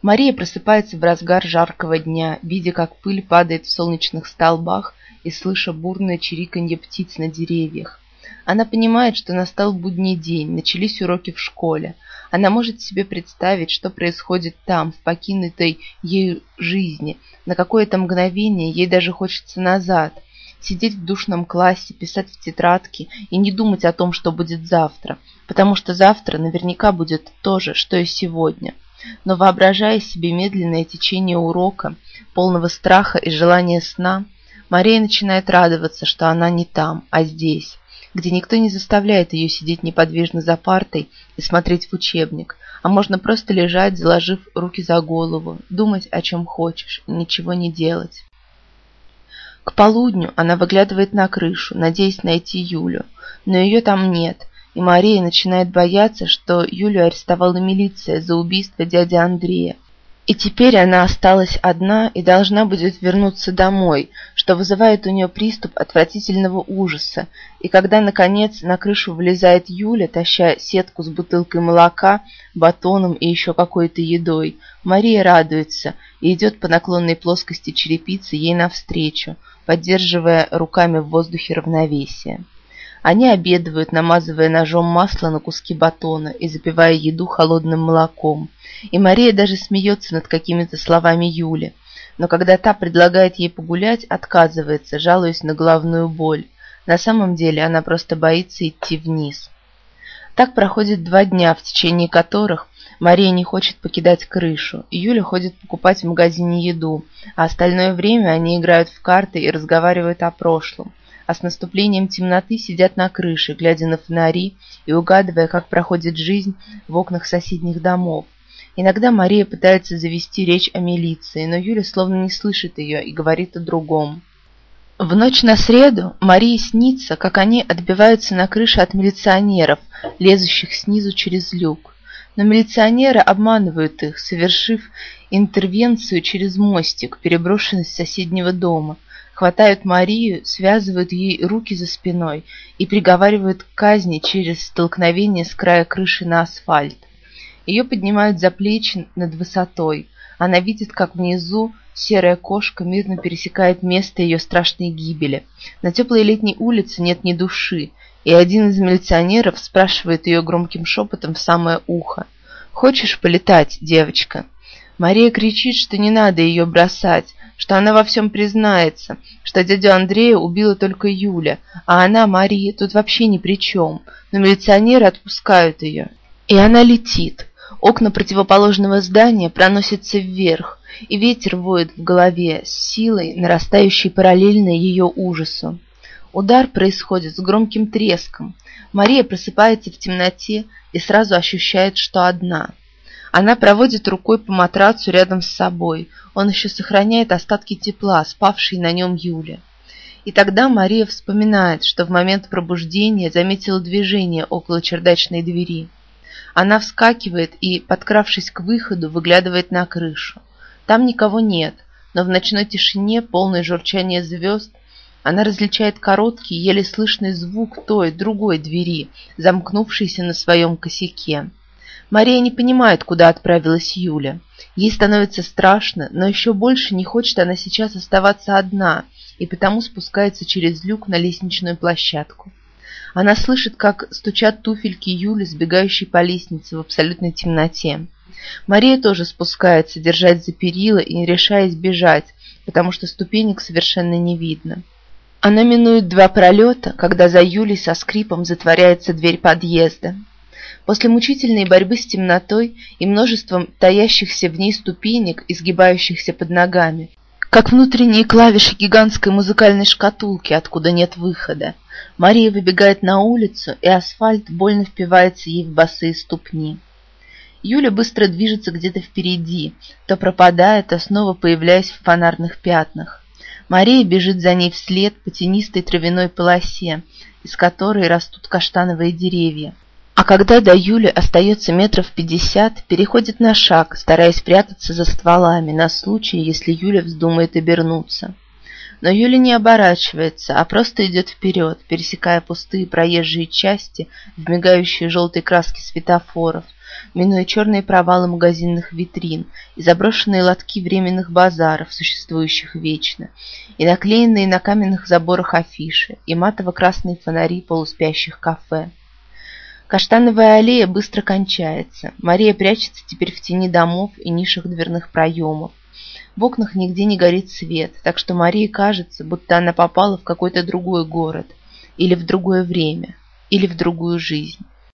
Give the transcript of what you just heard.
Мария просыпается в разгар жаркого дня, видя, как пыль падает в солнечных столбах и слыша бурное чириканье птиц на деревьях. Она понимает, что настал будний день, начались уроки в школе. Она может себе представить, что происходит там, в покинутой ею жизни. На какое-то мгновение ей даже хочется назад. Сидеть в душном классе, писать в тетрадке и не думать о том, что будет завтра. Потому что завтра наверняка будет то же, что и сегодня. Но воображая себе медленное течение урока, полного страха и желания сна, Мария начинает радоваться, что она не там, а здесь, где никто не заставляет ее сидеть неподвижно за партой и смотреть в учебник, а можно просто лежать, заложив руки за голову, думать о чем хочешь ничего не делать. К полудню она выглядывает на крышу, надеясь найти Юлю, но ее там нет, и Мария начинает бояться, что Юлю арестовала милиция за убийство дяди Андрея. И теперь она осталась одна и должна будет вернуться домой, что вызывает у нее приступ отвратительного ужаса. И когда, наконец, на крышу вылезает Юля, таща сетку с бутылкой молока, батоном и еще какой-то едой, Мария радуется и идет по наклонной плоскости черепицы ей навстречу, поддерживая руками в воздухе равновесие. Они обедают, намазывая ножом масло на куски батона и запивая еду холодным молоком. И Мария даже смеется над какими-то словами Юли. Но когда та предлагает ей погулять, отказывается, жалуясь на головную боль. На самом деле она просто боится идти вниз. Так проходит два дня, в течение которых Мария не хочет покидать крышу. Юля ходит покупать в магазине еду, а остальное время они играют в карты и разговаривают о прошлом а с наступлением темноты сидят на крыше, глядя на фонари и угадывая, как проходит жизнь в окнах соседних домов. Иногда Мария пытается завести речь о милиции, но Юля словно не слышит ее и говорит о другом. В ночь на среду Марии снится, как они отбиваются на крыше от милиционеров, лезущих снизу через люк. Но милиционеры обманывают их, совершив интервенцию через мостик, переброшенный с соседнего дома – хватают Марию, связывают ей руки за спиной и приговаривают к казни через столкновение с края крыши на асфальт. Ее поднимают за плечи над высотой. Она видит, как внизу серая кошка мирно пересекает место ее страшной гибели. На теплой летней улице нет ни души, и один из милиционеров спрашивает ее громким шепотом в самое ухо. «Хочешь полетать, девочка?» Мария кричит, что не надо ее бросать, что она во всем признается, что дядю Андрея убила только Юля, а она, Мария, тут вообще ни при чем, но милиционеры отпускают ее. И она летит. Окна противоположного здания проносятся вверх, и ветер воет в голове с силой, нарастающей параллельно ее ужасу. Удар происходит с громким треском. Мария просыпается в темноте и сразу ощущает, что одна – она проводит рукой по матрацу рядом с собой. Он еще сохраняет остатки тепла, спавшей на нем Юля. И тогда Мария вспоминает, что в момент пробуждения заметила движение около чердачной двери. Она вскакивает и, подкравшись к выходу, выглядывает на крышу. Там никого нет, но в ночной тишине, полной журчания звезд, она различает короткий, еле слышный звук той, другой двери, замкнувшейся на своем косяке. Мария не понимает, куда отправилась Юля. Ей становится страшно, но еще больше не хочет она сейчас оставаться одна, и потому спускается через люк на лестничную площадку. Она слышит, как стучат туфельки Юли, сбегающей по лестнице в абсолютной темноте. Мария тоже спускается, держась за перила и не решаясь бежать, потому что ступенек совершенно не видно. Она минует два пролета, когда за Юлей со скрипом затворяется дверь подъезда. После мучительной борьбы с темнотой и множеством таящихся в ней ступенек, изгибающихся под ногами, как внутренние клавиши гигантской музыкальной шкатулки, откуда нет выхода, Мария выбегает на улицу, и асфальт больно впивается ей в босые ступни. Юля быстро движется где-то впереди, то пропадая, то снова появляясь в фонарных пятнах. Мария бежит за ней вслед по тенистой травяной полосе, из которой растут каштановые деревья. А когда до Юли остается метров пятьдесят, переходит на шаг, стараясь прятаться за стволами на случай, если Юля вздумает обернуться. Но Юля не оборачивается, а просто идет вперед, пересекая пустые проезжие части в желтой краске светофоров, минуя черные провалы магазинных витрин и заброшенные лотки временных базаров, существующих вечно, и наклеенные на каменных заборах афиши, и матово-красные фонари полуспящих кафе. Каштановая аллея быстро кончается. Мария прячется теперь в тени домов и нишах дверных проемов. В окнах нигде не горит свет, так что Марии кажется, будто она попала в какой-то другой город, или в другое время, или в другую жизнь.